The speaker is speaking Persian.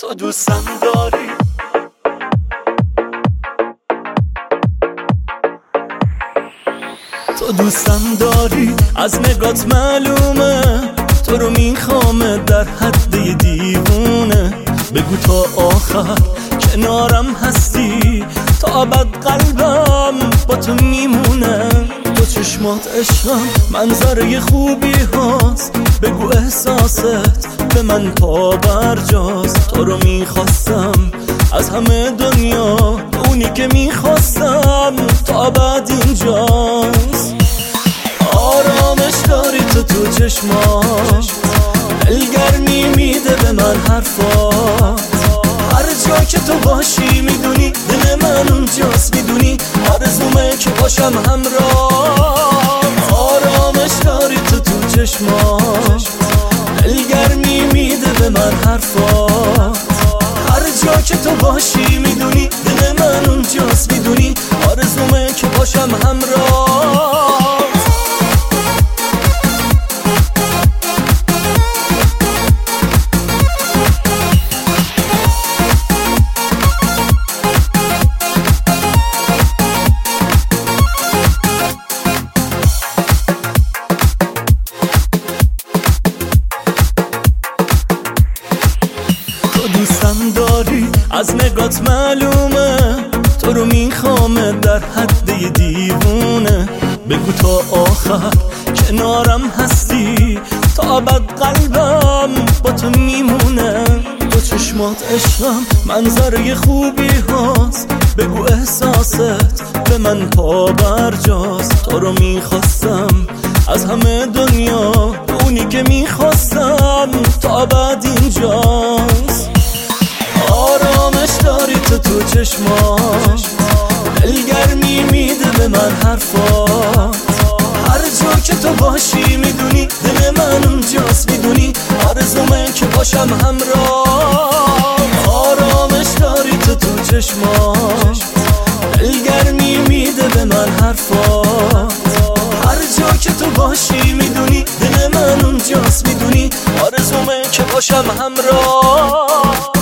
تو دوستم داری؟ تو دوستم داری؟ از نگات معلومه. تو رو می‌خوام در حد دیوونه. بگو تا آخر کنارم هستی. تا ابد قلبم با تو میمونه. تو چشمات عشقم منظره خوبی هاست. بگو احساست. به من پا برجاست. تو رو می‌خواستم از همه دنیا اونی که می‌خواستم تا بعد اینجاست. آرامش داری تو تو چشمات. دلگرمی میده به من حرفات. هر جا که تو باشی می‌دونی دل من اونجاست می‌دونی آرزومه که باشم همراه. آرامش داری تو تو چشمات. دلگرمی میده به من حرفات هر جا که تو باشی می‌دونی دل من اونجاست می‌دونی. آرزومه که باشم همراه. از نگات معلومه تو رو می‌خوام در حد دیوونه. بگو تا آخر کنارم هستی تا ابد قلبم با تو میمونه. تو چشمات عشقم منظره خوبی هاست. بگو احساست به من پا برجاست تو رو می‌خواستم از همه دنیا اونی که می‌خواستم تا بعد تو چشمات دلگرمی میده به من حرفات هر جا که تو باشی می‌دونی دل من اونجاست می‌دونی آرزومه که باشم همراه. آرامش داری تو تو چشمات دلگرمی میده به من حرفات هر جا که تو باشی می‌دونی دل من اونجاست می‌دونی آرزومه که باشم همراه.